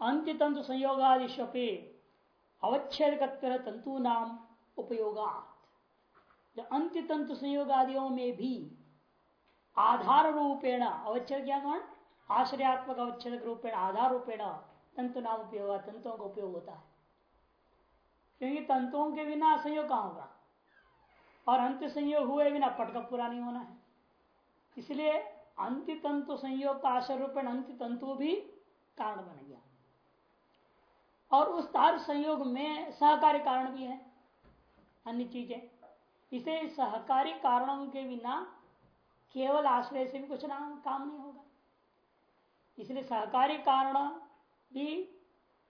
अंत्य तंतु संयोगादिशपे अवच्छेद तंतु नाम उपयोगात। अंत्य तंतु संयोग आदियों में भी आधार रूपेण अवच्छेद क्या कौन? आश्रयात्मक अवच्छेद रूपेण आधार रूपेण तंतु नाम उपयोग, तंतुओं का उपयोग होता है। क्योंकि तंतुओं के बिना संयोग कहाँ होगा? और अंत संयोग हुए बिना पटका पूरा नहीं होना है। इसलिए अंत्य तंतु संयोग का आश्रय रूपेण अंत्य तंतु भी कारण बन और उस तार संयोग में सहकारी कारण भी है, अन्य चीज़ें। इसे सहकारी कारणों के बिना केवल आश्रय से भी कुछ ना काम नहीं होगा। इसलिए सहकारी कारण भी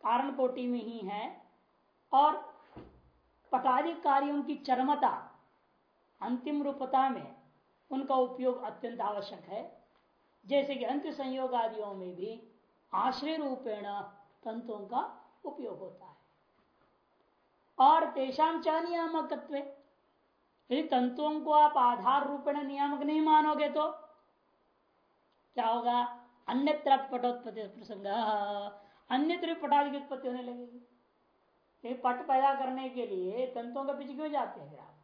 कारण कोटि में ही है और पटादी कार्यों की चरमता अंतिम रूपता में उनका उपयोग अत्यंत आवश्यक है। जैसे कि अंत्य संयोग आदियों में भी आश्रय रूपेण तंतुओं का उपयोग होता है। और तेषाम च नियामक यदि तंतुओं को आप आधार रूपेण नियामक नहीं मानोगे तो क्या होगा? अन्यत्र पटोत्पत्ति प्रसंग। अन्यत्र पटादि की उत्पत्ति होने लगेगी। पट पैदा करने के लिए तंतुओं के पीछे क्यों जाते हैं आप?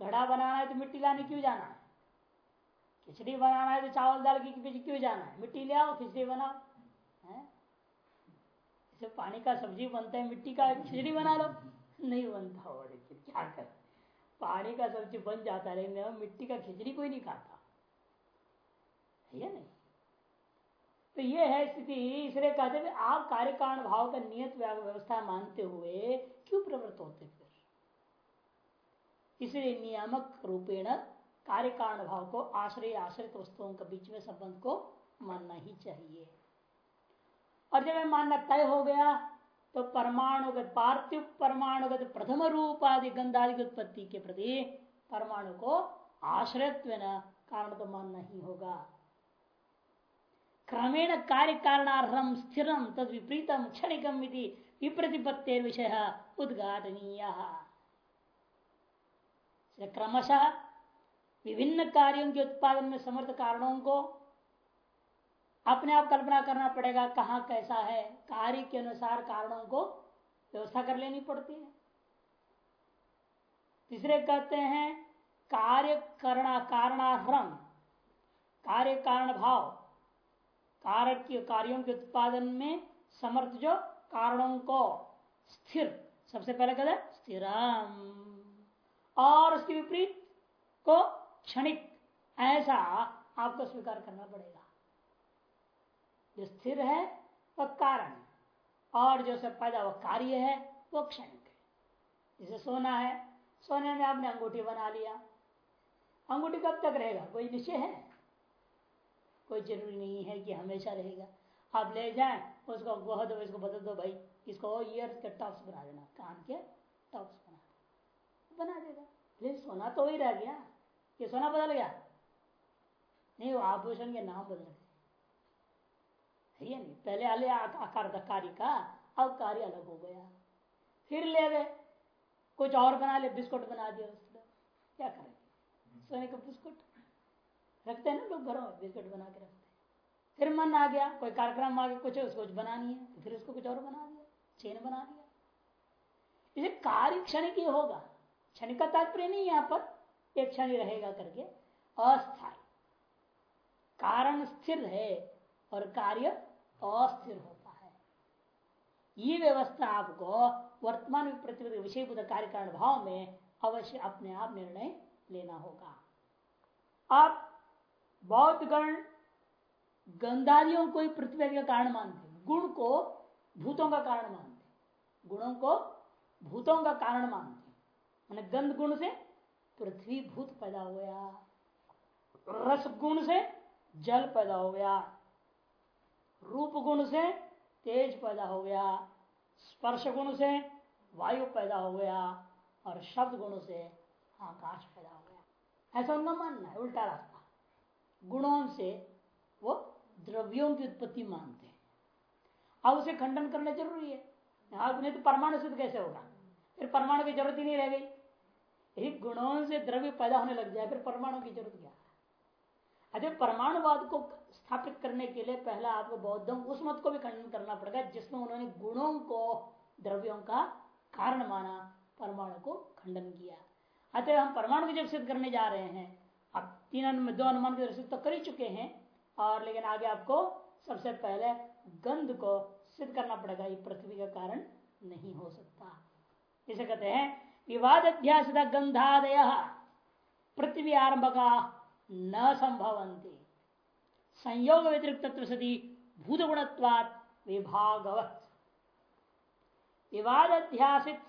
घड़ा बनाना है तो मिट्टी लाने क्यों जाना है? खिचड़ी बनाना है तो चावल दाल के पीछे क्यों जाना है? मिट्टी ले आओ, खिचड़ी बनाओ। जैसे पानी का सब्ज़ी बनता है, मिट्टी का खिचड़ी बना लो। नहीं बनता देखिए क्या कर? पानी का सब्ज़ी बन जाता है, लेकिन मिट्टी का खिचड़ी कोई नहीं खाता। है नहीं? तो ये है स्थिति। इसलिए कहते हैं आप कार्य कारण भाव का नियत व्यवस्था मानते हुए क्यों प्रवृत्त होते फिर? इसलिए नियामक रूपेण कार्य कारण भाव को आश्रय आश्रित वस्तुओं के बीच में संबंध को मानना ही चाहिए। और जब यह मानना तय हो गया तो परमाणुगत पार्थिव परमाणुगत प्रथम रूप आदि गंधादि की उत्पत्ति के प्रति परमाणु को आश्रयत्व कारण तो मानना ही होगा। क्रमेण कार्य कारणार्हम स्थिर तद विपरीतम क्षणिकम विप्रतिपत्ति विषय उद्घाटनीय। क्रमशः विभिन्न कार्यों के उत्पादन में समर्थ कारणों को अपने आप कल्पना करना पड़ेगा कहाँ कैसा है। कार्य के अनुसार कारणों को व्यवस्था कर लेनी पड़ती है। तीसरे कहते हैं, कार्य करना कारणाहरण कार्य कारण भाव कारक कार्यों के उत्पादन में समर्थ जो कारणों को, स्थिर, सबसे पहले कहते हैं स्थिर और उसके विपरीत को क्षणिक, ऐसा आपको स्वीकार करना पड़ेगा। जो स्थिर है, वह कारण है। और जो सब पैदा, वह कार्य है वो क्षणिक है। जैसे सोना है, सोने में आपने अंगूठी बना लिया। अंगूठी कब तक रहेगा? कोई निश्चय है? कोई ज़रूरी नहीं है कि हमेशा रहेगा। आप ले जाए, उसको वह दो इसको बदल दो भाई। इसको ईयर के टॉप्स बना देना। कान के टॉप्स बना बना देगा। लेकिन सोना तो वही रह गया। ये सोना बदल गया। नहीं, वो आभूषण के नाम बदल गए। है नहीं? पहले आले आकार था, कार्य का, अब कार्य अलग हो गया। फिर ले गए कुछ और बना ले, बिस्कुट बना दिया उसका क्या करेंगे सोने का बिस्कुट रखते हैं ना लोग घरों में, बिस्कुट बना के रखते हैं। फिर मन आ गया, कोई कार्यक्रम आ गया कुछ उसको कुछ बनानी है तो फिर उसको कुछ और बना दिया चेन बना दिया। इसे कार्य क्षण की होगा। क्षण का तात्पर्य नहीं यहाँ पर, एक क्षण रहेगा करके, अस्थायी। कारण स्थिर है और कार्य अस्थिर होता है। ये व्यवस्था आपको वर्तमान प्रतिबद्ध विषय कार्य कारण भाव में अवश्य अपने आप निर्णय लेना होगा। आप बौद्ध गण गंधारियों को पृथ्वी का कारण मानते गुण को भूतों का कारण मानते गुणों को भूतों का कारण मानते मैंने गंध गुण से पृथ्वी भूत पैदा हो गया। रस गुण से जल पैदा हो गया। रूप गुण से तेज पैदा हो गया, स्पर्श गुण से वायु पैदा हो गया और शब्द गुण से आकाश पैदा हो गया। ऐसा उनका मानना है, उल्टा रास्ता। गुणों से वो द्रव्यों की उत्पत्ति मानते हैं। अब उसे खंडन करना ज़रूरी है। नहीं तो परमाणु सिद्ध कैसे होगा? फिर परमाणु की ज़रूरत ही नहीं रह गई। यही गुणों से द्रव्य पैदा होने लग जाए, फिर परमाणु की ज़रूरत क्या अरे परमाणुवाद को स्थापित करने के लिए पहला आपको बौद्धों उस मत को भी खंडन करना पड़ेगा, जिसमें उन्होंने गुणों को, द्रव्यों का कारण माना, परमाणु को खंडन किया। अतः हम परमाणु जब सिद्ध करने जा रहे हैं। अब तीन दो अनुमान के सिद्ध तो कर ही चुके हैं, और लेकिन आगे आपको सबसे पहले गंध को सिद्ध करना पड़ेगा, ये पृथ्वी का कारण नहीं हो सकता। इसे कहते हैं विवाद अध्यास गंधादय, पृथ्वी आरंभ का न संभवंती। संयोग व्यतिरिक्त सदी भूत गुणत्वात विभागवत। विवाद अध्यासित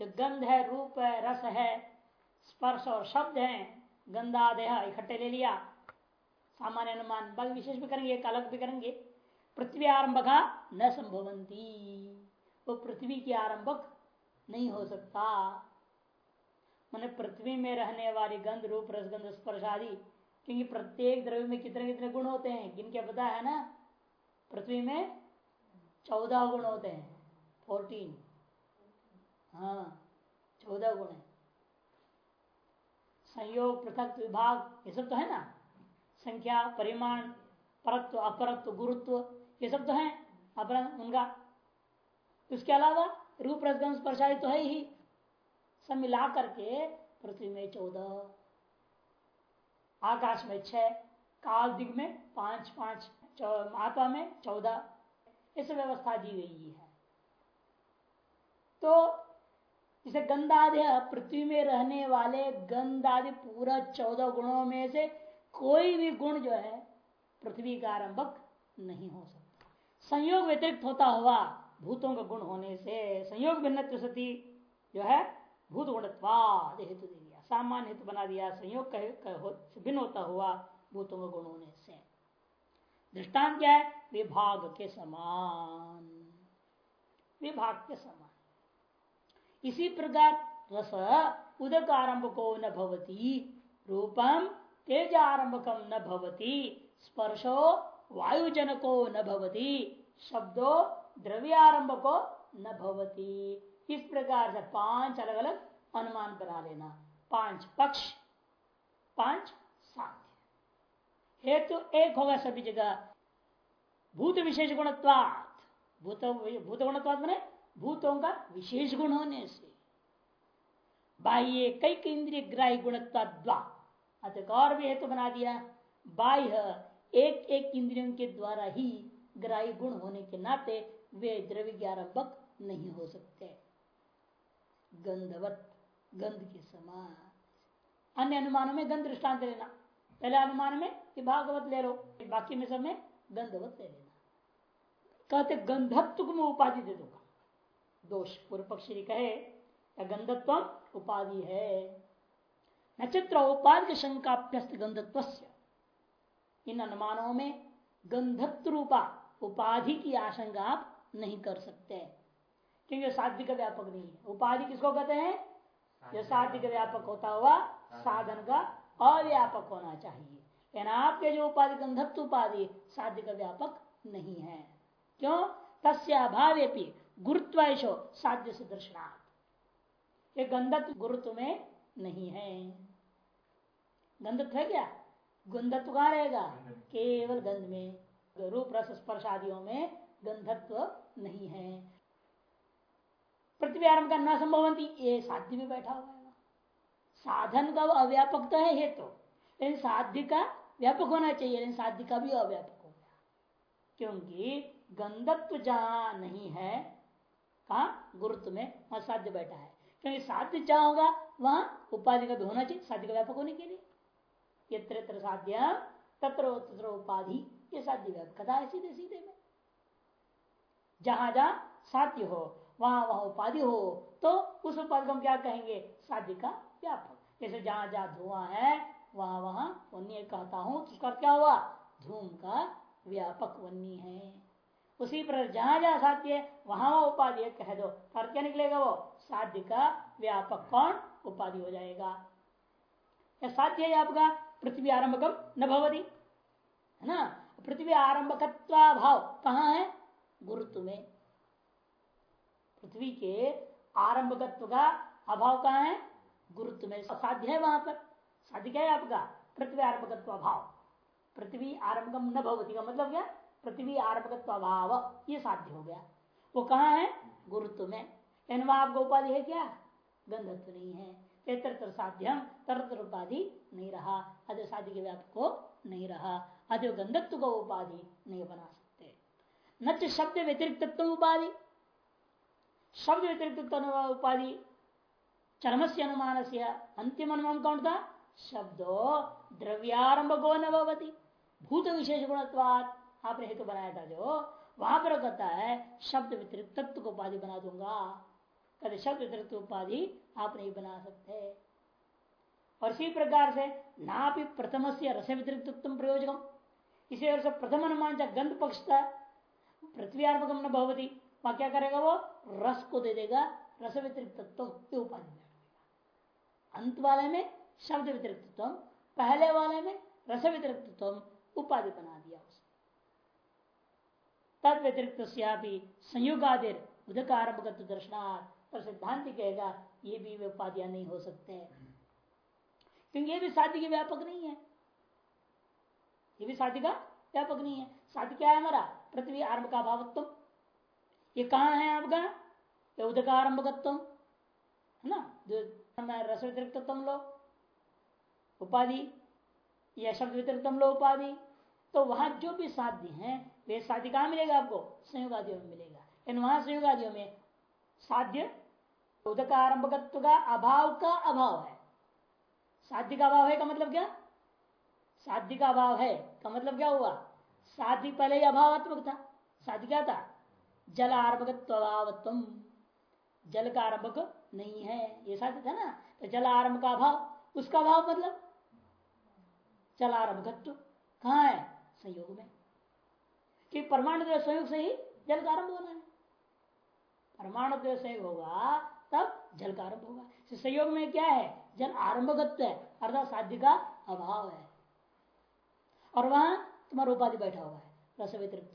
जो गंध है रूप है रस है स्पर्श और शब्द है गंधादय इकट्ठे ले लिया। सामान्य अनुमान, बल विशेष भी करेंगे, एक अलग भी करेंगे। पृथ्वी आरंभ का न संभवंती। वो पृथ्वी की आरंभक नहीं हो सकता। मैंने पृथ्वी में रहने वाली गंध, रूप, रसगंध, स्पर्श आदि क्योंकि प्रत्येक द्रव्य में कितने कितने गुण होते हैं? किन क्या पता है ना? पृथ्वी में चौदह गुण होते हैं। फोर्टीन हाँ चौदह गुण है। संयोग, पृथक, विभाग, ये सब तो है ना? संख्या, परिमाण, परत्व, अपरत्व, गुरुत्व, ये सब तो है अपना उनका। उसके अलावा रूप रसगंध स्पर्शादि तो है ही। सब मिला करके पृथ्वी में चौदह आकाश में छह, काल दिग में पाँच पाँच आत्मा में चौदह। इस व्यवस्था दी गई है। तो इसे गंधादि पृथ्वी में रहने वाले गंधादि पूरा चौदह गुणों में से कोई भी गुण जो है, पृथ्वी का आरंभक नहीं हो सकता। संयोग व्यतिरिक्त होता हुआ भूतों का गुण होने से संयोग भिन्न सती जो है, भूत गुणत्वाद हेतु दे दिया सामान्य हेतु बना दिया, संयोग से भिन्न होता हुआ भूतों का गुण होने से। दृष्टांत क्या है? विभाग के समान। विभाग के समान। इसी प्रकार रस उदक आरंभ को न भवती, रूपम तेज आरंभकम न भवती, स्पर्शो वायुजनको न भवती, शब्दो द्रव्यारंभ को न भवती। इस प्रकार से पाँच अलग अलग अनुमान बना लेना। पाँच पक्ष, पाँच साध्य। हेतु एक होगा सभी जगह। भूत विशेष गुणत्वात। भूत भूत गुणत्वात मैंने भूतों का विशेष गुण होने से। बाह्य कई इंद्रिय ग्राही गुणत्वा अतः और भी हेतु बना दिया। बाह्य एक एक इंद्रियों के द्वारा ही ग्राही गुण होने के नाते वे द्रव्य ज्ञारंभक नहीं हो सकते। गंधवत। गंध के समान। अन्य अनुमानों में गंध दृष्टांत लेना। पहले अनुमान में कि भागवत ले लो, बाकी में सब में गंधवत ले लेना। कहते गंधत्व को उपाधि दे दूँगा दोष पूर्व पक्षी कहे गंधत्व उपाधि है। नक्षत्र उपाधि शंकाभ्यस्त गंधत्व इन अनुमानों में गंधत्व रूपा उपाधि की आशंका आप नहीं कर सकते। क्योंकि साध्य का व्यापक नहीं है। उपाधि किसको कहते हैं? जो साध्य का व्यापक होता हुआ साधन का अव्यापक होना चाहिए। लेकिन आपके जो उपाधि गंधत्व उपाधि साध्य का व्यापक नहीं है। क्यों? तस्भावे गुरुत्वाशो साध्य से दर्शनार्थ ये गंधत्व गुरुत्व में नहीं है। गंधत्व है क्या? गंधत्व कहा रहेगा? केवल गंध में। रूप, रस, स्पर्श आदियों में गंधत्व नहीं है। पृथ्वी आरंभ करना संभव ये साध्य में बैठा हुआ है। साधन का अव्यापक तो है हेतु। तो, लेकिन साध्य का व्यापक होना चाहिए लेकिन साध्य का भी अव्यापक हो गया। क्योंकि गंधत्व जहाँ नहीं है कहा? गुरुत्व में वहाँ साध्य बैठा है। क्योंकि साध्य जहाँ होगा वहाँ उपाधि का भी होना चाहिए साध्य का व्यापक होने के लिए। यत्र साध्य तत्र उपाधि ये साध्य व्यापकता है सीधे सीधे में। जहाँ जहाँ साध्य हो वहाँ वहाँ उपाधि हो तो उस उपाधि को हम क्या कहेंगे? साध्य का व्यापक। जैसे जहाँ जहाँ धुआँ है, वहाँ वहाँ वन्य कहता हूँ तो उसका क्या हुआ? धूम का व्यापक वन्य है। उसी पर जहाँ जहाँ साध्य वहाँ वहाँ उपाधि कह दो। पर क्या निकलेगा वो? साध्य का व्यापक कौन? उपाधि हो जाएगा। या साध्य है आपका? पृथ्वी आरंभकम न भवती, है ना? पृथ्वी आरंभकत्वा भाव कहाँ है? गुरुत्व में। पृथ्वी के आरंभकत्व का अभाव कहा है? गुरुत्व में साध्य है वहाँ पर। साध्य क्या है आपका? पृथ्वी आरंभकत्व अभाव। पृथ्वी आरंभकम न भवती का मतलब क्या? पृथ्वी आरंभकत्व अभाव। ये साध्य हो गया। वो कहा है? गुरुत्व में। इन आपको उपाधि है क्या? गंधत्व नहीं है। तरह साध्यम तरह उपाधि नहीं रहा। अद साध्य के व्यापक को नहीं रहा। अदय गंधत्व को उपाधि नहीं बना सकते। न शब्द व्यतिरिक्त उपाधि। शब्द व्यतिरिक्त उपाधि चरम से अनुमान से अंतिम अनुमान कौन था? शब्दो द्रव्यारंभ को न भवती। भूत विशेष गुणत्वाद आपने हेतु बनाया था जो, वहाँ पर कहता है, शब्द व्यतिरिक्त तत्व को उपाधि बना दूँगा। कहते शब्द व्यतिरिक्त उपाधि आप नहीं बना सकते। और इसी प्रकार से ना भी प्रथम से रस व्यतिरिक्त प्रयोजकम। इसी वजह से प्रथम अनुमान चाहे गंध पक्ष था पृथ्वी आत्मकम न भवती, वहाँ क्या करेगा वो? रस को दे देगा, रस व्यतिरिक्त उपाधि अंत वाले में शब्द व्यतिरिक्त पहले वाले में रस व्यतिरिक्त उपाधि बना दिया उसने। तद व्यतिरिक्त संयुगादिर उदकारंभ दर्शनार्थ तो सिद्धांत कहेगा, ये भी उपाधियाँ नहीं हो सकते क्योंकि ये भी साध्य के व्यापक नहीं है। ये भी साध्य का व्यापक नहीं है। साध्य क्या है हमारा? पृथ्वी आरंभ का भावत्व। ये कहा है आपका ये उदकारंभकत्व है। ना? जो रस व्यतिरिक्त लो उपाधि। या शब्द व्यतिरिक्त लो उपाधि। तो वहाँ जो भी साध्य है, वे साध्य कहा मिलेगा आपको? संयुगादियों में मिलेगा। इन वहाँ संयुगादियों में साध्य उदक आरंभकत्व का अभाव का अभाव है। साध्य का अभाव है का मतलब क्या? साध्य का अभाव है का मतलब क्या हुआ? साध्य पहले अभावात्मक था। साध्य क्या था? जल आरंभकत्व अभावत्व जल का आरंभक नहीं है। ये साध्य था ना? तो जल आरंभ का अभाव, उसका अभाव मतलब? जल आरंभकत्व कहा है? संयोग में। कि परमाणु संयोग से ही जल का आरंभ होना है। परमाणु संयोग होगा, तब जल का आरंभ होगा। संयोग में क्या है? जल आरंभगत्व है, अर्थात साध्य का अभाव है। और वहाँ तुम्हारा उपाधि बैठा हुआ है। रस व्यतिरिक्त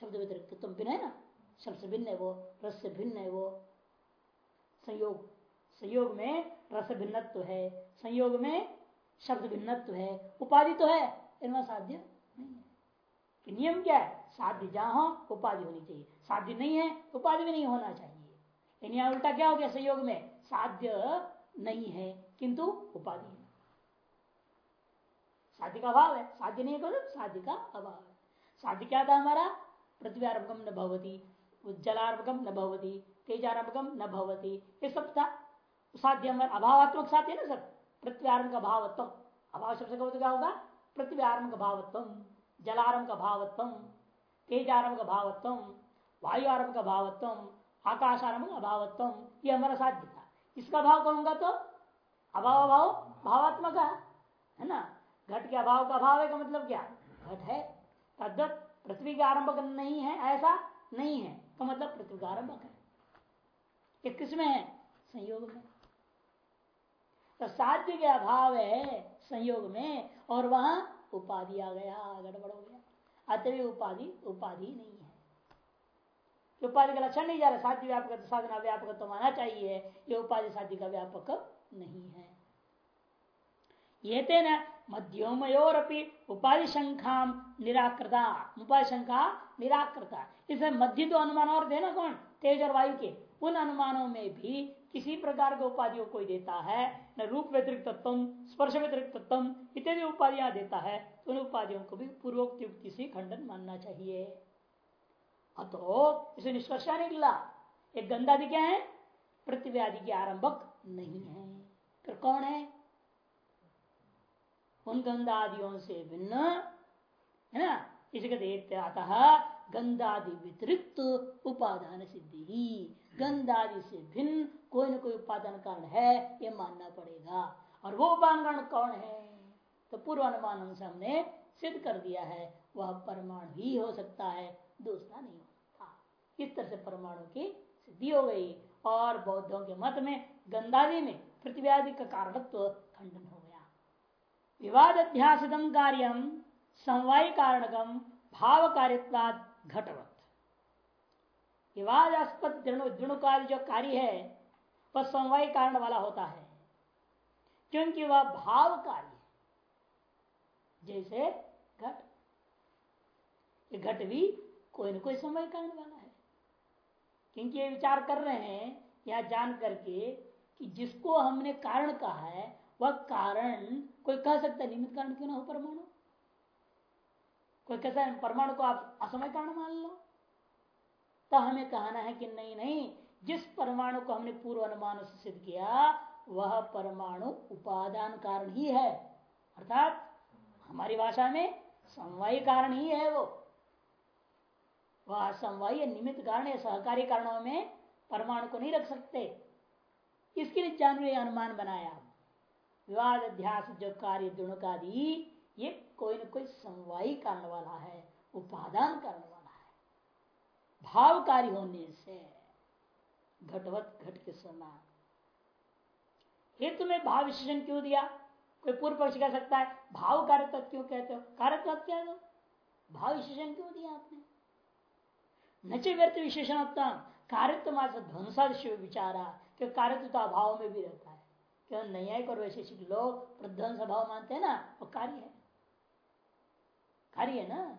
शब्द व्यतिरिक्त भिन्न है ना? शब्द से भिन्न है वो, रस से भिन्न है वो। संयोग संयोग में रस भिन्नत्व है। संयोग में शब्द भिन्नत्व है। उपाधि तो है, इनमें साध्य नहीं है। नियम क्या है? साध्य जहाँ हो उपाधि होनी चाहिए। साध्य नहीं है, उपाधि भी नहीं होना चाहिए। यानी उल्टा क्या हो गया संयोग में? साध्य नहीं है, किंतु उपाधि है। साध्य का अभाव है। साध्य नहीं है तो साध्य का अभाव है। साध्य क्या था हमारा? पृथ्वी आरंभकम न भवती। उज्जलारंभकम न भवती तेजारंभकम न भवती। ये सब था साध्य हमारा अभावात्मक साध्य ना सर पृथ्वी आरंभ का भावत्व अभाव शब्द का क्या होगा पृथ्वी आरंभ का भावत्व जलारंभ का भावत्व तेजारंभ का भावत्व वायु आरंभ का भावत्व आकाश आरंभ अभावत्व, ये हमारा साध्य था। इसका भाव कहूँगा तो? अभाव अभाव, भावात्मक है ना? घट के अभाव का अभाव है का मतलब क्या? घट है। तद्वत पृथ्वी का आरंभक नहीं है, ऐसा नहीं है। का मतलब पृथ्वी है। ये किसमें है? संयोग में। तो साध्य के अभाव है संयोग में? और वहाँ उपाधि आ गया, गड़बड़ हो गया। अतः उपाधि उपाधि नहीं है। उपाधि का लक्षण नहीं जा रहा। साध्य व्यापक, साधना व्यापक तो माना चाहिए। ये उपाधि साध्य का व्यापक नहीं है। ये तेना मध्योमयोरपि उपाधि शंखा निराकृता। उपाधि शंखा निराकृता। इसमें मध्य तो अनुमान और थे ना कौन? तेज और वायु के। उन अनुमानों में भी किसी प्रकार के उपाधियों को देता है। न रूप व्यतिरिक्त तत्व स्पर्श व्यतिरिक्त तत्व इत्यादि उपाधियाँ देता है। तो उन उपाधियों को भी पूर्वोक्त युक्ति से खंडन मानना चाहिए। अतो, इसे निष्कर्ष निकला एक गंधादि क्या है? पृथ्वी आदि के आरंभक नहीं है। फिर कौन है? उन गंधादियों से भिन्न, है ना? इसी कहते अतः गंधादि व्यतिरिक्त उपादान सिद्धि। ही गंधादि से भिन्न कोई ना कोई उपादान कारण है, ये मानना पड़ेगा। और वो कारण कौन है? तो पूर्व अनुमान से हमने सिद्ध कर दिया है, वह परमाणु ही हो सकता है, दूसरा नहीं हो सकता। इस तरह से परमाणु की सिद्धि हो गई। और बौद्धों के मत में गंधादि में पृथ्वी आदि का कारणत्व खंडन हो विवाद अध्यासित कार्य समवाय कारणकम भाव कार्यवाद घटवत। विवादास्पद दृणुकादि जो कार्य है, वह समवाय कारण वाला होता है, क्योंकि वह भाव कार्य जैसे घट। ये घट भी कोई ना कोई समय कारण वाला है, क्योंकि ये विचार कर रहे हैं यह जान करके कि जिसको हमने कारण कहा है वह कारण कोई कह सकता है, निमित्त कारण क्यों ना हो परमाणु? कोई है, परमाणु को आप असमय कारण मान लो। तो हमें कहना है कि नहीं नहीं, जिस परमाणु को हमने पूर्व अनुमान से सिद्ध किया, वह परमाणु उपादान कारण ही है। अर्थात, हमारी भाषा में समवाय कारण ही है वो। वह समवाय, निमित्त कारण या सहकारी कारणों में परमाणु को नहीं रख सकते। इसके लिए जानवे अनुमान बनाया। विवाद अध्यास जो कार्य दुणकादि ये कोई न कोई समवायी कारण वाला है, उपादान कारण वाला है। भावकारी होने से घटवत घट के समान। हेतु में भाव विशेषण क्यों दिया? कोई पूर्व पक्ष कह सकता है, भाव कार्य कार्यत्व क्यों कहते हो? कार्य कार्यत्व क्या दो भाव विशेषण क्यों दिया आपने? नचे व्यर्थ विशेषण कार्यत्व मात्र ध्वंसादिश विचारा, क्योंकि कार्यत्व तो अभाव में भी रहता है। क्यों? न्यायिक और वैशेषिक लोग प्रध्वंस भाव मानते हैं ना, वो कार्य है। कार्य है ना?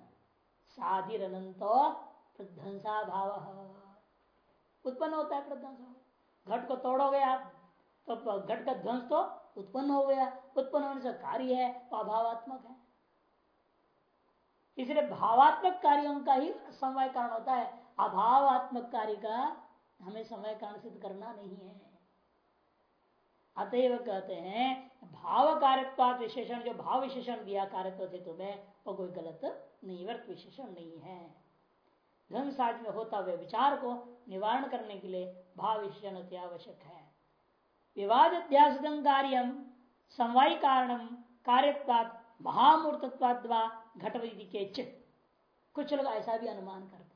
साधिर अनंत प्रध्वंसा भाव उत्पन्न होता है प्रध्वंस घट को तोड़ोगे आप तो घट का ध्वंस तो उत्पन्न हो गया। उत्पन्न होने से कार्य है तो अभावात्मक है। इसलिए भावात्मक कार्यों का ही समय कारण होता है। अभावात्मक कार्य का हमें समय कारण सिद्ध करना नहीं है। अतएव कहते हैं भाव कार्यत्वाद विशेषण, जो भाव विशेषण दिया कार्यत्व थे तुम्हें, वो कोई गलत नहीं वर्त विशेषण नहीं है। धन साज में होता हुए विचार को निवारण करने के लिए भाव विशेषण अति आवश्यक है। विवाद अध्यास कार्य समवाय कारणम कार्यत्वाद महामूर्तत्वाद घटवदी के चित कुछ लोग ऐसा भी अनुमान करते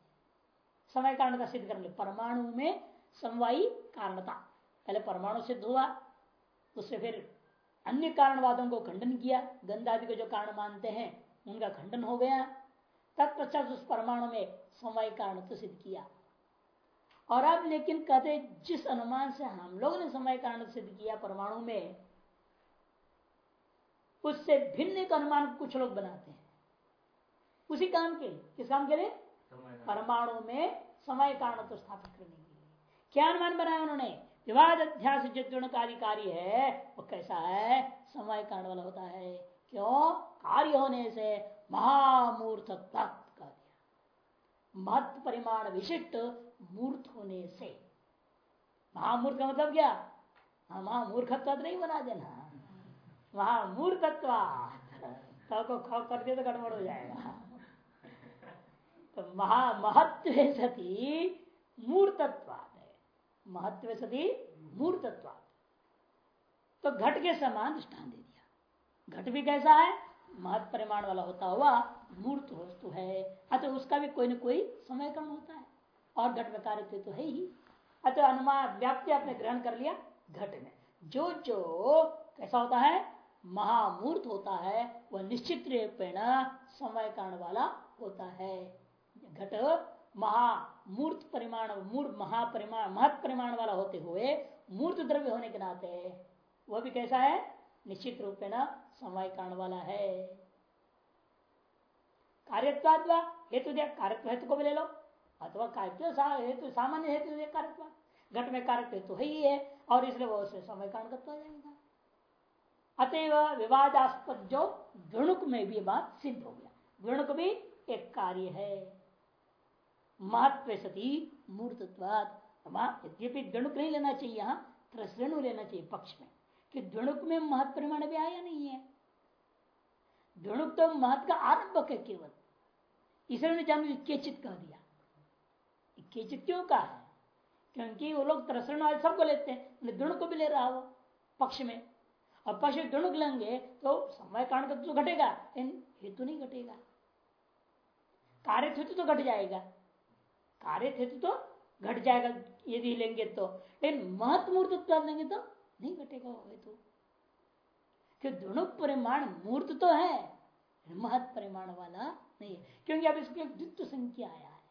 समय कारण का सिद्ध करने परमाणु में समवायी कारणता। पहले परमाणु सिद्ध हुआ उससे फिर अन्य कारणवादों को खंडन किया गंधादि को जो कारण मानते हैं उनका खंडन हो गया। तत्पश्चात उस परमाणु में समय कारण तो सिद्ध किया। और अब लेकिन कहते जिस अनुमान से हम लोग ने समय कारण सिद्ध किया परमाणु में उससे भिन्न एक अनुमान कुछ लोग बनाते हैं। उसी काम के लिए किस काम के लिए? परमाणु में समय कारण तो स्थापित करने के लिए। क्या अनुमान बनाया उन्होंने? विवाद अध्यास जो कार्य है, वो कैसा है? समय कारण वाला होता है। क्यों? कार्य होने से महामूर्त कर दिया। महत्व परिमाण विशिष्ट मूर्त होने से। महामूर्त का मतलब क्या? हाँ महामूर्खत्व तो नहीं बना देना। महामूर्खत्व तो को कर दिया तो गड़बड़ हो जाएगा। तो महा महत्व सती मूर्तत्वाद महत्व सदी मूर्तत्व तो घट के समान दृष्टान दे दिया। घट भी कैसा है? महत्व परिमाण वाला होता हुआ मूर्त वस्तु है। अतः उसका भी कोई ना कोई समय कम होता है। और घट में कार्य तो है ही। अतः अनुमान व्याप्ति आपने ग्रहण कर लिया घट में। जो जो कैसा होता है? महामूर्त होता है, वह निश्चित रूपेण समय कारण वाला होता है। घट महामूर्त परिमाण, मूर्त महापरिमाण महत परिमाण वाला होते हुए मूर्त द्रव्य होने के नाते वह भी कैसा है? निश्चित रूप में समय कारण वाला है। कार्यत्वाद हेतु कार्यत्व हेतु को भी ले लो। अथवा कार्यत्व हेतु, सामान्य हेतु कार्यत्व। घट में कार्यत्व हेतु है ही है, और इसलिए वो उससे समय कारण करता जाएगा। अतएव विवादास्पद जो द्रणुक में भी बात सिद्ध हो गया। द्रणुक भी एक कार्य है। महत्व सती मूर्तत्वाद यद्यपि द्वणुक नहीं लेना चाहिए यहाँ त्रसणु लेना चाहिए पक्ष में। कि द्वणुक में महत्व परिमाण भी आया नहीं है। द्वणुक तो महत्व का आरंभक है केवल। इसलिए जान केचित कह दिया। केचित क्यों कहा है? क्योंकि वो लोग त्रसरण वाले सबको लेते हैं द्वणुक को भी ले रहा हो पक्ष में। और पक्ष में द्वणुक लेंगे तो समय कारण तो घटेगा हेतु नहीं घटेगा। कार्य हेतु तो घट जाएगा। कार्य हेतु तो घट जाएगा यदि लेंगे तो। लेकिन महत्व मूर्त लेंगे तो नहीं घटेगा वो हेतु क्यों दोनों परिमाण मूर्त तो है महत परिमाण वाला नहीं है। क्योंकि अब इसके द्वित्व संख्या आया है।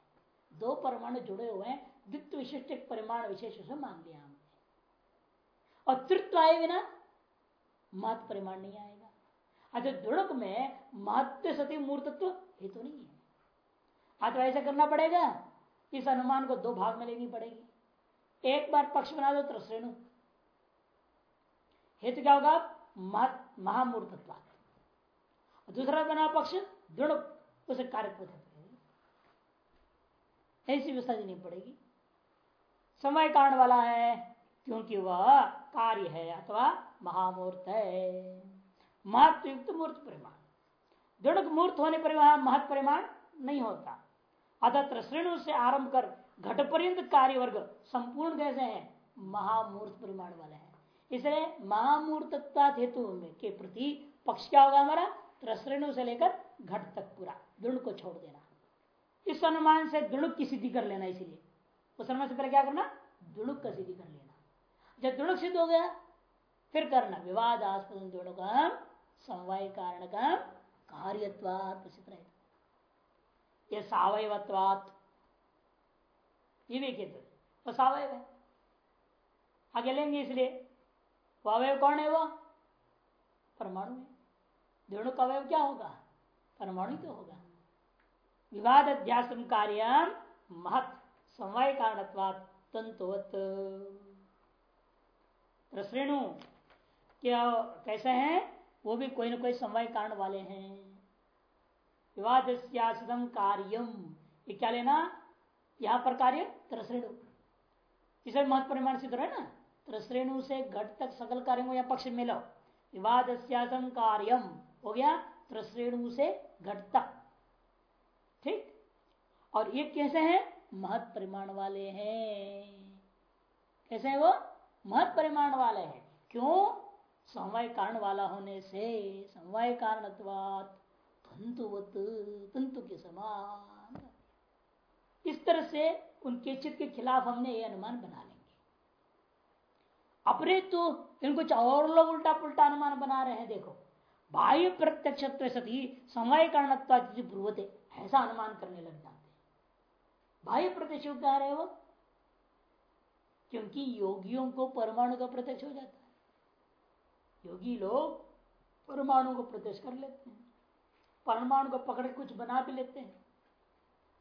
दो परमाणु जुड़े हुए हैं, द्वित्व विशिष्ट एक परिमाण विशेष से मान लिया हमने। और तृत्व आए बिना महत परिमाण नहीं आएगा। अच्छा दुड़क में महत्व सती मूर्तत्व हेतु तो नहीं है। हाँ तो ऐसा करना पड़ेगा। इस अनुमान को दो भाग में लेनी पड़ेगी। एक बार पक्ष बना दो त्रश्रेणु हेतु क्या होगा? महामूर्तत्व दूसरा बना पक्ष, दृढ़। उसे कार्य ऐसी व्यवस्था देनी पड़ेगी। समय कारण वाला है, क्योंकि वह कार्य है अथवा महामूर्त है। महत्वयुक्त मूर्त परिमाण। दृढ़ मूर्त होने पर वह महत्व परिमाण नहीं होता। अतः श्रेणु से आरंभ कर घट पर्यंत कार्य वर्ग संपूर्ण कैसे है, महामूर्त परिमाण वाले हैं। इसलिए महामूर्त हेतु के प्रति पक्ष क्या होगा हमारा? त्रश्रेणु से लेकर घट तक पूरा। दृढ़ को छोड़ देना। इस अनुमान से दृढ़ की सिद्धि कर लेना इसलिए। उस अनुमान से पहले क्या करना? दृढ़ का सिद्धि कर लेना। जब दृढ़ सिद्ध हो गया, फिर करना। विवादास्पद दृढ़ का समवाय कारण का कार्यत्वात प्रसिद्ध रहेगा ये सावयवत्वात। ये भी कहते वो सावयव है। आगे लेंगे इसलिए, वो अवयव कौन है वो? परमाणु है। दोनों का अवयव क्या होगा? परमाणु तो होगा। विवाद अध्यास कार्य महत, समवाय कारणत्वात, तंतुवत। श्रेणु क्या कैसे हैं? वो भी कोई ना कोई समवाय कारण वाले हैं। विवाद कार्यम। ये क्या लेना? यहाँ पर कार्य त्रश्रेणु इसे महत्व परिमाण सिद्ध है ना? त्रश्रेणु से घट तक सकल कार्यों या पक्ष मिलो। विवाद कार्यम। हो गया त्रश्रेणु से घट तक। ठीक? और ये कैसे हैं? महत परिमाण वाले हैं। कैसे हैं वो? महत परिमाण वाले हैं। क्यों? समवाय कारण वाला होने से, समवाय कारण तंतुवत तंतु के समान। इस तरह से उनके चित्त के खिलाफ हमने ये अनुमान बना लेंगे। अपने तो इनको और लोग उल्टा पुल्टा अनुमान बना रहे हैं, देखो। बाह्य प्रत्यक्ष सती समय कारणत्वाते ऐसा अनुमान करने लग जाते बाह्य प्रत्यक्ष कह रहे वो क्योंकि योगियों को परमाणु का प्रत्यक्ष हो जाता है। योगी लोग परमाणु को प्रत्यक्ष कर लेते हैं। परमाणु को पकड़ कुछ बना भी लेते हैं।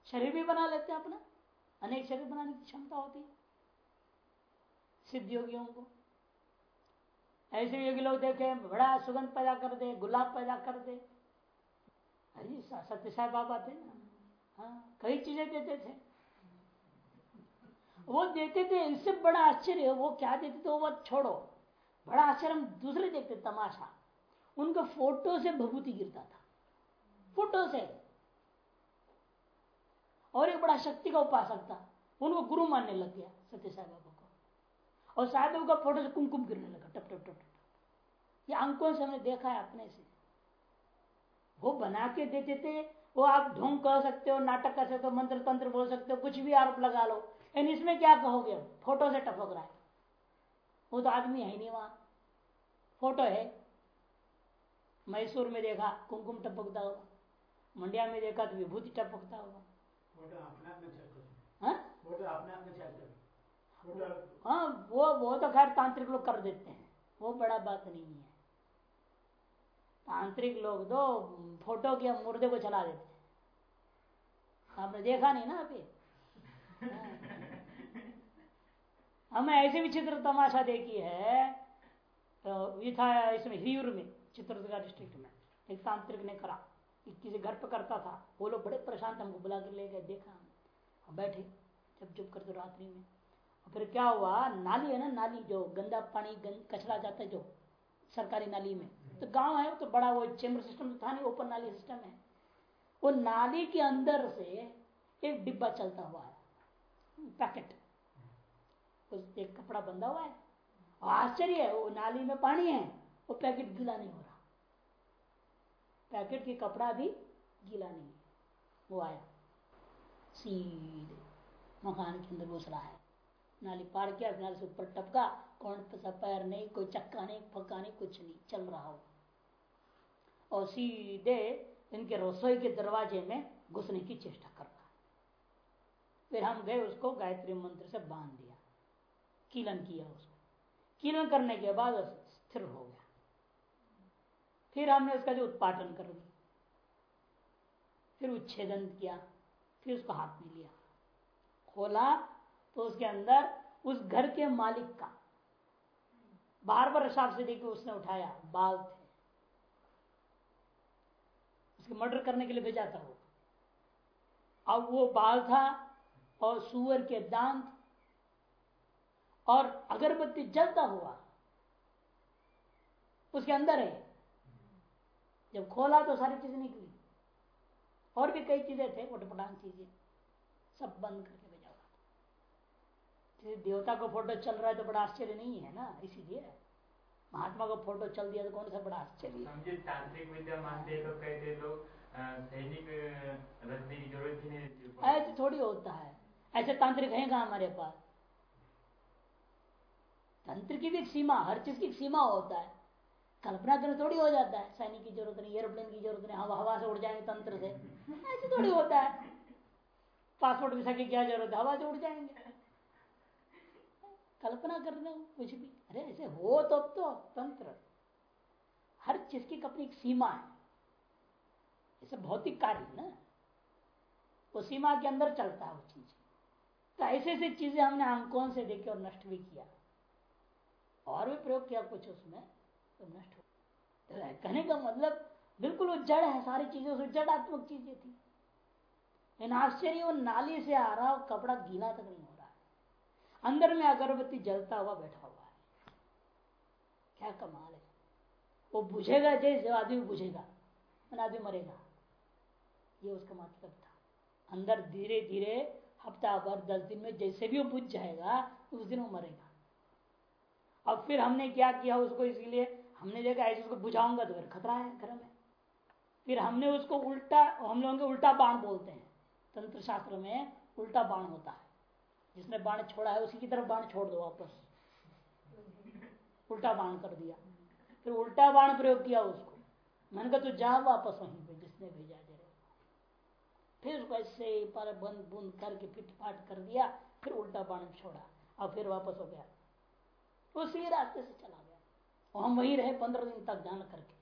शरीर भी बना लेते हैं अपना। अनेक शरीर बनाने की क्षमता होती है। सिद्ध योगियों को। ऐसे योगी लोग देखे, बड़ा सुगंध पैदा कर दे, गुलाब पैदा कर दे। अरे सत्य साहब बाबा थे ना। हाँ कई चीज़ें देते थे। वो देते थे इससे बड़ा आश्चर्य, वो क्या देते थे, वो छोड़ो। बड़ा आश्चर्य, हम दूसरे देखते तमाशा। उनका फ़ोटो से भभूति गिरता था। फ़ोटो से। और एक बड़ा शक्ति का उपासक था, उनको गुरु मानने लग गया सत्य साई बाबा को। और साई बाबा का फ़ोटो से कुमकुम गिरने लगा, टप टप टप टप। ये अंकों से हमने देखा है अपने से। वो बना के देते थे वो आप ढोंग कह सकते हो, नाटक कर सकते हो, मंत्र तंत्र बोल सकते हो, कुछ भी आरोप लगा लो। लेकिन इसमें क्या कहोगे फ़ोटो से टपक रहा है। वो तो आदमी है नहीं वहाँ। फ़ोटो है। मैसूर में देखा, कुमकुम टपकता होगा। मंडिया में देखा तो विभूति टपकता होगा। हाँ? हाँ वो वो तो खैर तांत्रिक लोग कर देते हैं। वो बड़ा बात नहीं है। तांत्रिक लोग तो फ़ोटो के मुर्दे को चला देते हैं। आपने देखा नहीं ना अभी? हमें ऐसे भी चित्र तमाशा देखी है तो ये था इसमें हियूर में चित्रदुर्गा डिस्ट्रिक्ट में। एक तांत्रिक ने करा। किसी घर पे करता था। वो लोग बड़े परेशान थे हमको बुला कर ले गए देखा हम। बैठे जब जब करते रात्रि में। और फिर क्या हुआ नाली है ना नाली जो गंदा पानी गंद, कचरा जाता है जो सरकारी नाली में। तो गाँव है तो बड़ा वो चेम्बर सिस्टम था नहीं ओपन नाली सिस्टम है। वो नाली के अंदर से एक डिब्बा चलता हुआ है। पैकेट। उस एक कपड़ा बंधा हुआ है। आश्चर्य है वो नाली में पानी है वो पैकेट गीला नहीं हो पैकेट के कपड़ा भी गीला नहीं वो आया। सीधे मकान के अंदर घुस रहा है। नाली पार किया नाली से ऊपर टपका। कौन पैर नहीं, कोई चक्का नहीं पक्का नहीं, कुछ नहीं, चल रहा हो। और सीधे इनके रसोई के दरवाजे में घुसने की चेष्टा कर रहा फिर हम गए उसको गायत्री मंत्र से बाँध दिया। कीलन किया उसको। कीलन करने के बाद स्थिर हो गया। फिर हमने उसका जो उत्पादन कर दिया, फिर उच्छेदन किया, फिर उसको हाथ में लिया। खोला तो उसके अंदर उस घर के मालिक का बार बार हिसाब से देखिए उसने उठाया, बाल थे। उसके मर्डर करने के लिए भेजा था वो। अब वो बाल था और सुअर के दांत, और अगरबत्ती जलता हुआ उसके अंदर है। जब खोला तो सारी चीज़ें निकली। और भी कई चीज़ें थे उठपटांग चीज़ें। सब बंद करके भेजा हुआ देवता का फ़ोटो चल रहा है तो बड़ा आश्चर्य नहीं है ना? इसीलिए महात्मा का फ़ोटो चल दिया तो कौन सा बड़ा आश्चर्य? तांत्रिक विद्या मानते तो कहते लोग सैनिक रखने की ज़रूरत ही नहीं ऐसे थोड़ी होता है। ऐसे तांत्रिक है कहा हमारे पास? तंत्र की भी एक सीमा हर चीज़ की सीमा होता है। कल्पना करने थोड़ी हो जाता है। सैनिक की ज़रूरत नहीं एरोप्लेन की ज़रूरत नहीं, हवा हवा से उड़ जाएँगे तंत्र से। ऐसे थोड़ी होता है। पासपोर्ट वीसा की क्या ज़रूरत है? हवा से उड़ जाएँगे। कल्पना कर लो कुछ भी। अरे, ऐसे हो तो अब तो तंत्र। हर चीज़ की अपनी एक सीमा है। ऐसे भौतिक कार्य ना। वो सीमा के अंदर चलता है वो चीज़। तो ऐसे ऐसी चीज़ें हमने अंकों से देखे और नष्ट भी किया। और भी प्रयोग किया कुछ उसमें। तो नष्ट हो तो कहने का मतलब बिल्कुल वो जड़ है, सारी चीज़ें से जड़ात्मक चीज़ें थी। लेकिन आश्चर्य, वो नाली से आ रहा कपड़ा गीला तक नहीं हो रहा है। अंदर में अगरबत्ती जलता हुआ बैठा हुआ है। क्या कमाल है। वो बुझेगा, जैसे आदमी बुझेगा आदमी मरेगा। ये उसका मतलब था। अंदर धीरे धीरे हफ़्ता भर दस दिन में जैसे भी वो बुझ जाएगा, उस दिन वो मरेगा। अब फिर हमने क्या किया उसको इसलिए हमने देखा ऐसे उसको बुझाऊँगा तो फिर खतरा है घर में फिर हमने उसको उल्टा, हम लोगों के उल्टा बाण बोलते हैं। तंत्र शास्त्र में उल्टा बाण होता है। जिसने बाण छोड़ा है, उसी की तरफ़ बाण छोड़ दो वापस। उल्टा बाण कर दिया। फिर उल्टा बाण प्रयोग किया उसको। मैंने कहा तो जा वापस वहीं पे, जिसने भेजा दे फिर उसको ऐसे पर बंद, बुंद करके फाट कर दिया। फिर उल्टा बाण छोड़ा। और फिर वापस हो गया। उसी रास्ते से चला गया। हम वही रहे पंद्रह दिन तक जान करके।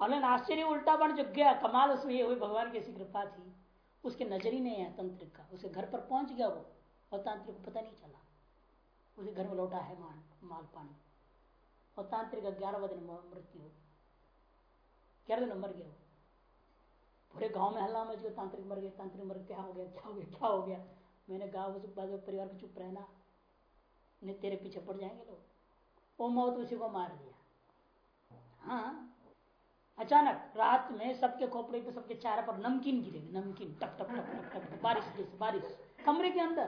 और आश्चर्य उल्टा बन जो गया, कमाल उसमें ये हुई, भगवान की ऐसी कृपा थी। उसके नज़र ही नहीं है तंत्रिक का। उसके घर पर पहुँच गया वो, और तांत्रिक को पता नहीं चला। उसके घर में लौटा है मान, माल पानी। और तांत्रिक का ग्यारह दिन मृत्यु हो ग्यारह दिन मर गया वो। पूरे गाँव में हल्ला मच गया, तांत्रिक मर गया, तांत्रिक मर क्या हो गया, क्या हो गया, क्या हो गया? मैंने गाँव परिवार को चुप रहना। नहीं, तेरे पीछे पड़ जाएँगे लोग। वो मौत उसी को मार दिया। हाँ? अचानक रात में सबके खोपड़े पे सबके चारा पर नमकीन गिरेगी नमकीन टप टप टप टप टप, बारिश जैसे बारिश। कमरे के अंदर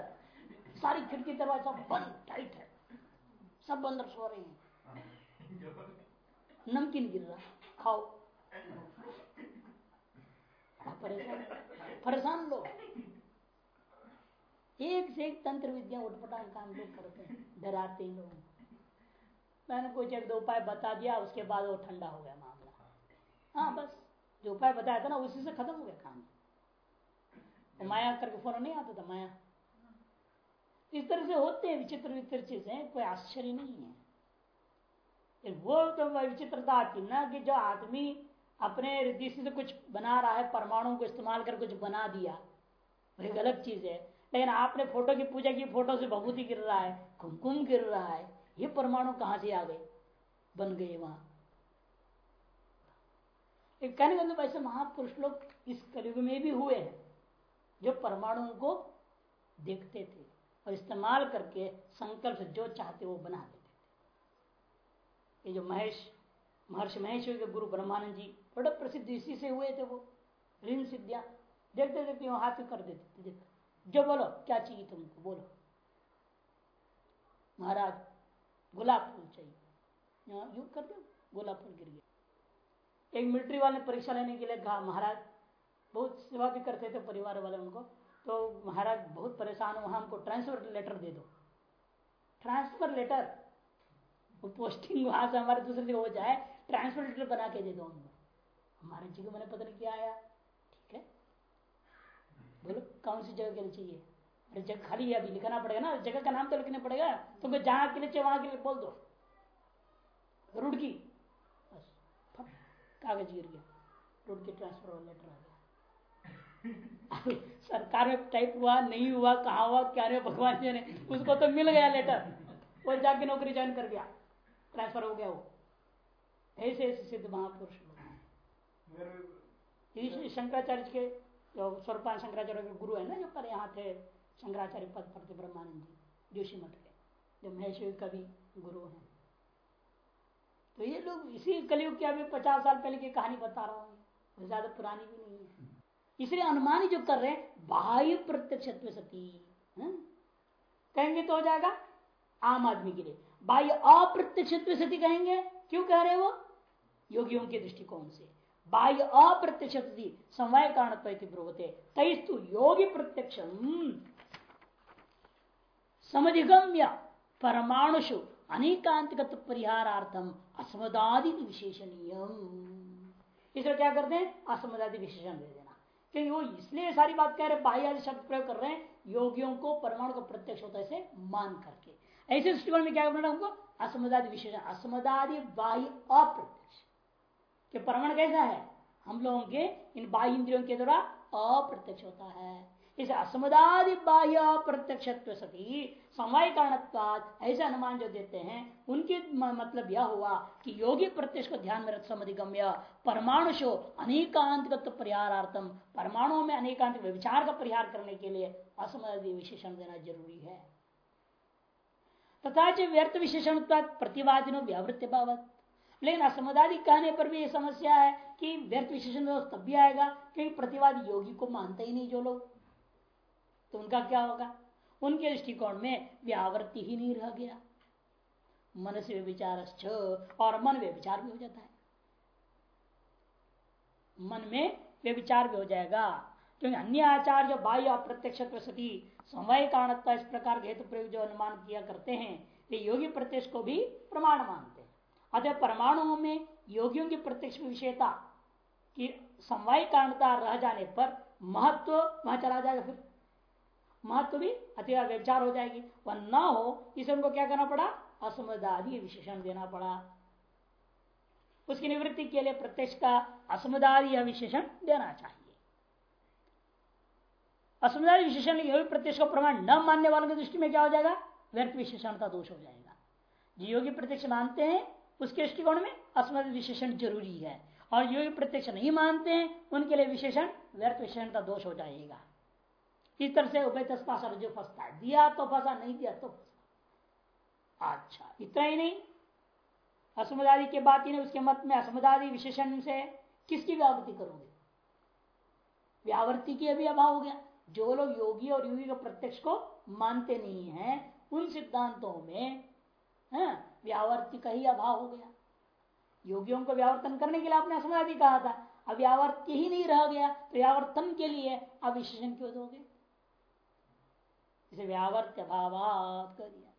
सारी खिड़की दरवाज़ा बंद टाइट है। सब अंदर सो रहे हैं। नमकीन गिर रहा खाओ। परेशान परेशान लोग। एक से एक तंत्र विद्या उठपटांग काम लोग करते हैं डराते हैं लोग मैंने कुछ एक दो उपाय बता दिया उसके बाद वो ठंडा हो गया मामला। हाँ। बस जो उपाय बताया था ना उसी से खत्म हो गया काम। तो माया करके फ़ोन नहीं आता था माया। इस तरह से होते हैं विचित्र विचित्र चीज़ें कोई आश्चर्य नहीं है। वो तो विचित्रता आती ना कि जो आदमी अपने दृष्टि से कुछ बना रहा है परमाणु को इस्तेमाल कर कुछ बना दिया वो गलत चीज़ है। लेकिन आपने फ़ोटो की पूजा की फ़ोटो से भभूति गिर रहा है कुमकुम गिर रहा है ये परमाणु कहाँ से आ गए? बन गए वहाँ। कहने का मतलब ऐसे महापुरुष लोग इस कलयुग में भी हुए हैं, जो परमाणुओं को देखते थे और इस्तेमाल करके संकल्प से जो चाहते वो बना देते थे। ये जो महेश, महर्षि महेश के गुरु ब्रह्मानंद जी, बड़े प्रसिद्ध इसी से हुए थे वो, ऋण सिद्धिया। देखते देखते वो हाथ कर देते थे। जो बोलो, क्या चाहिए तुमको? बोलो। महाराज गुलाब फूल चाहिए। यू कर दो, गुलाब फूल गिर गया। एक मिलिट्री वाले परीक्षा लेने के लिए कहा, महाराज, बहुत सेवा भी करते थे परिवार वाले उनको तो महाराज बहुत परेशान हो, हमको ट्रांसफ़र लेटर दे दो। ट्रांसफ़र लेटर वो पोस्टिंग वहाँ से हमारे दूसरे जगह हो जाए ट्रांसफ़र लेटर बना के दे दो उनको। हमारे जी को मैंने पता नहीं क्या आया। ठीक है? बोलो, कौन सी जगह के लिए चाहिए? जगह खाली है अभी लिखना पड़ेगा ना। जगह का नाम तो लिखना पड़ेगा। तुमको जहाँ के लिए वहाँ के लिए बोल दो। रुड़की। बस कागज़ गिर गया। टूट के ट्रांसफ़र लेटर आ गया। सरकार में टाइप हुआ नहीं हुआ कहा हुआ क्या नहीं भगवान जी ने उसको तो मिल गया लेटर वो जाके नौकरी ज्वाइन कर गया। ट्रांसफ़र हो गया वो। ऐसे ऐसे सिद्ध महापुरुष शंकराचार्य के जो स्वरूपान शंकराचार्य के गुरु है ना जो पर यहाँ थे। शंकराचार्य पद थे ब्रह्मानंद जी, जोशी मठ के जो महेश्वरी कवि, गुरु हैं। तो ये लोग इसी कलयुग की अभी पचास साल पहले की कहानी बता रहा हूँ ज़्यादा पुरानी भी नहीं है। इसलिए अनुमान जो कर रहे हैं, बाह्य प्रत्यक्ष सती कहेंगे तो हो जाएगा आम आदमी के लिए। बाह्य अप्रत्यक्ष सती कहेंगे, क्यों कह रहे वो योगियों के दृष्टिकोण से। बाह्य अप्रत्यक्ष समवाय कारण ब्रुवते, तैस्तु योगी प्रत्यक्ष समधिगम्य परमाणुषु अनेकांतिगत परिहारार्थम असमदादि विशेषणीय इसलिए क्या करते हैं? असमदादि विशेषण दे देना। क्योंकि वो इसलिए सारी बात कह रहे बाह्य आदि शब्द प्रयोग कर रहे हैं, योगियों को परमाणु को प्रत्यक्ष होता है मान करके। ऐसे दृष्टिकोण में क्या करना हमको? असमदादि विशेषण, असमदादि बाह्य अप्रत्यक्ष। परमाणु कैसा है? हम लोगों के, इन बाह्य इंद्रियों के द्वारा अप्रत्यक्ष होता है। इसे असमदादि बाह्य अप्रत्यक्ष समय कारण ऐसे अनुमान जो देते हैं, उनके मतलब यह हुआ कि योगी प्रत्यक्ष को ध्यान में रख समधिगम्य परमाणु शो अनेकांतगत परिहारार्थम परमाणुओं में अनेकांत विचार का परिहार करने के लिए असमदादि विशेषण देना ज़रूरी है। तथा व्यर्थ विशेषण प्रतिवादिनो व्यावृत्ति बाबत लेकिन असमदादि कहने पर भी ये समस्या है कि व्यर्थ विशेषण तब भी आएगा, क्योंकि प्रतिवाद योगी को मानते ही नहीं जो लोग। तो उनका क्या होगा? उनके दृष्टिकोण में व्यावृत्ति ही नहीं रह गया। मन से विचार और मन वे विचार भी हो जाता है। मन में वे विचार भी हो जाएगा, क्योंकि अन्य आचार जो बाह्य अप्रत्यक्ष सती समय कारणत्व इस प्रकार के हेतु प्रयोग जो अनुमान किया करते हैं, वे योगी प्रत्यक्ष को भी प्रमाण मानते हैं। अतः परमाणुओं में योगियों की प्रत्यक्ष विषयता की समवाय कारणता रह जाने पर महत्व वहाँ चला जाएगा फिर। महत्व भी अति व्यवचार हो जाएगी। वह न हो, इसे उनको क्या करना पड़ा? असमदादि विशेषण देना पड़ा। उसकी निवृत्ति के लिए प्रत्यक्ष का असमदादि विशेषण देना चाहिए। असमदादि विशेषण प्रत्यक्ष को प्रमाण न मानने वालों की दृष्टि में क्या हो जाएगा? व्यर्थ विशेषण का दोष हो जाएगा। जो योगी प्रत्यक्ष मानते हैं, उसके दृष्टिकोण में अस्मद विशेषण ज़रूरी है। और योगी प्रत्यक्ष नहीं मानते हैं, उनके लिए विशेषण, व्यर्थ विशेषण का दोष हो जाएगा। इस तरह से उभय तस्पासर जो फंसता है। दिया तो फंसा नहीं दिया तो अच्छा इतना ही नहीं। असमदादि के बात ही नहीं उसके मत में असमदादि विशेषण से किसकी व्यावृत्ति करोगे? व्यावृत्ति की अभी अभाव हो गया। जो लोग योगी और योगी के प्रत्यक्ष को मानते नहीं है उन सिद्धांतों में हाँ, व्यावर्ति का ही अभाव हो गया। योगियों को व्यावर्तन करने के लिए आपने असमदादि कहा था। अब व्यावर्त्य ही नहीं रह गया तो व्यावर्तन के लिए अब विशेषण क्यों दोगे? इसे व्यावर्त्य भाव कर दिया।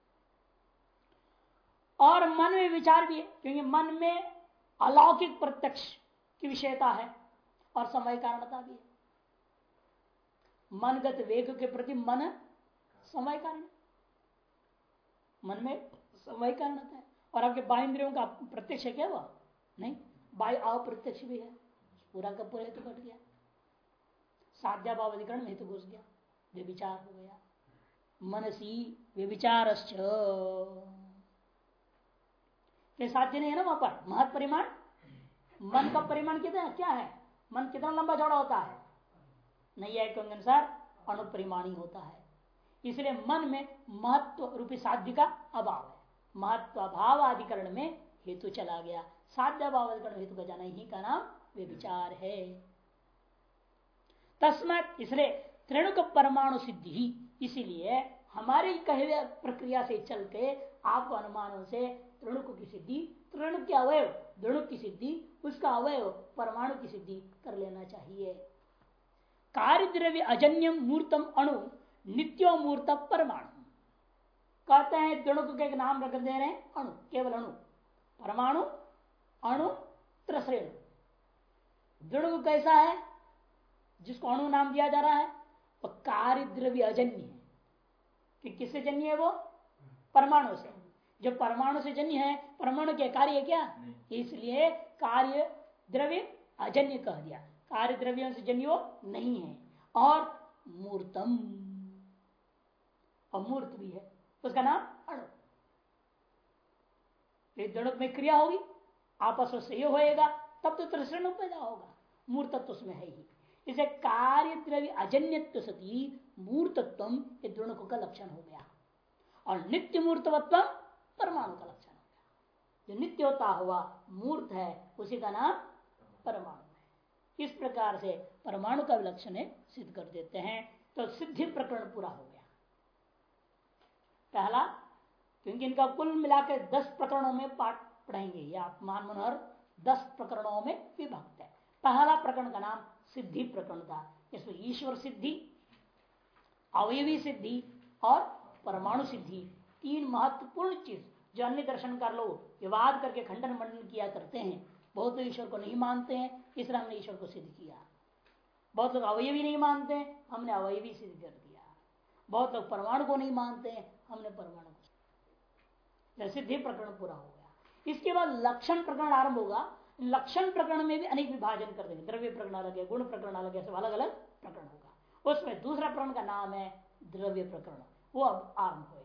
और मन में विचार भी है, क्योंकि मन में अलौकिक प्रत्यक्ष की विषयता है और समय कारणता भी है। मनगत वेग के प्रति मन समय कारण मन में समय कारण है। और आपके बाह्य इंद्रियों का प्रत्यक्ष है क्या वह? नहीं, बाह्य अप्रत्यक्ष भी है। पूरा का पूरा हेतु कट गया। साध्या भाव अधिकरण में हेतु घुस गया। विचार हो गया। मनसी व्यविचार साध्य नहीं है ना वहाँ पर? महत परिमाण? मन का परिमाण कितना क्या है? मन कितना लंबा चौड़ा होता है? नहीं है अनुसार अनुपरिमाणी होता है। इसलिए मन में महत्व रूपी साध्य का अभाव है। महत्व अभाव अधिकरण में हेतु चला गया। साध्य अभाव अधिकरण हेतु का जाना ही का नाम वे विचार है। तस्मत इसलिए त्रिणुक परमाणु सिद्धि इसीलिए हमारी कहे प्रक्रिया से चल के आपको अनुमानों से त्रिणुक की सिद्धि त्रिणुक के अवयव दृणुक की सिद्धि, उसका अवयव, परमाणु की सिद्धि कर लेना चाहिए। कार्य द्रव्य अजन्यम मूर्तम अणु, नित्यो मूर्त परमाणु। कहते हैं दृणुक का एक नाम रख दे रहे हैं? अणु, केवल अणु। परमाणु, अणु, त्रसरेणु। दृणुक कैसा है? जिसको अणु नाम दिया जा रहा है वो कार्य द्रव्य अजन्य है। कि किससे जन्य है वो? परमाणु से। जो परमाणु से जन्य है परमाणु के कार्य क्या? इसलिए कार्य द्रव्य अजन्य कह दिया। कार्य द्रव्यों से जन्यो नहीं है। और मूर्तम। अमूर्त भी है। उसका नाम अणु। दोनों में क्रिया होगी आपस में सहयोग होएगा तब तो त्रिशरण पैदा होगा। मूर्तत्व तो उसमें है ही। इसे कार्य द्रव्य अजन्य सती मूर्तत्व ये दोनों का लक्षण हो गया। और नित्य मूर्तवत्व परमाणु का लक्षण हो गया। जो नित्य होता हुआ मूर्त है, उसी का नाम परमाणु है। इस प्रकार से परमाणु का लक्षण सिद्ध कर देते हैं तो सिद्धि प्रकरण पूरा हो गया। पहला, क्योंकि इनका कुल मिलाकर दस प्रकरणों में पाठ पढ़ेंगे, या मान मनोहर दस प्रकरणों में विभक्त है। पहला प्रकरण का नाम सिद्धि प्रकरण था इसमें ईश्वर सिद्धि, अवयवी सिद्धि और परमाणु सिद्धि, तीन महत्वपूर्ण चीज़ जो अन्य दर्शन कर लोग विवाद करके खंडन मंडन किया करते हैं। बहुत लोग ईश्वर को नहीं मानते हैं इसलिए हमने ईश्वर को सिद्ध किया। बहुत लोग अवयवी नहीं मानते हमने अवयवी सिद्ध कर दिया। बहुत लोग परमाणु को नहीं मानते हमने परमाणु को सिद्धि प्रकरण पूरा हो गया। इसके बाद लक्षण प्रकरण आरंभ होगा। लक्षण प्रकरण में भी अनेक विभाजन कर देंगे। द्रव्य प्रकरण अलग है, गुण प्रकरण अलग है, सब अलग अलग प्रकरण होगा। उसमें दूसरा प्रकरण का नाम है द्रव्य प्रकरण। वो अब आरंभ हो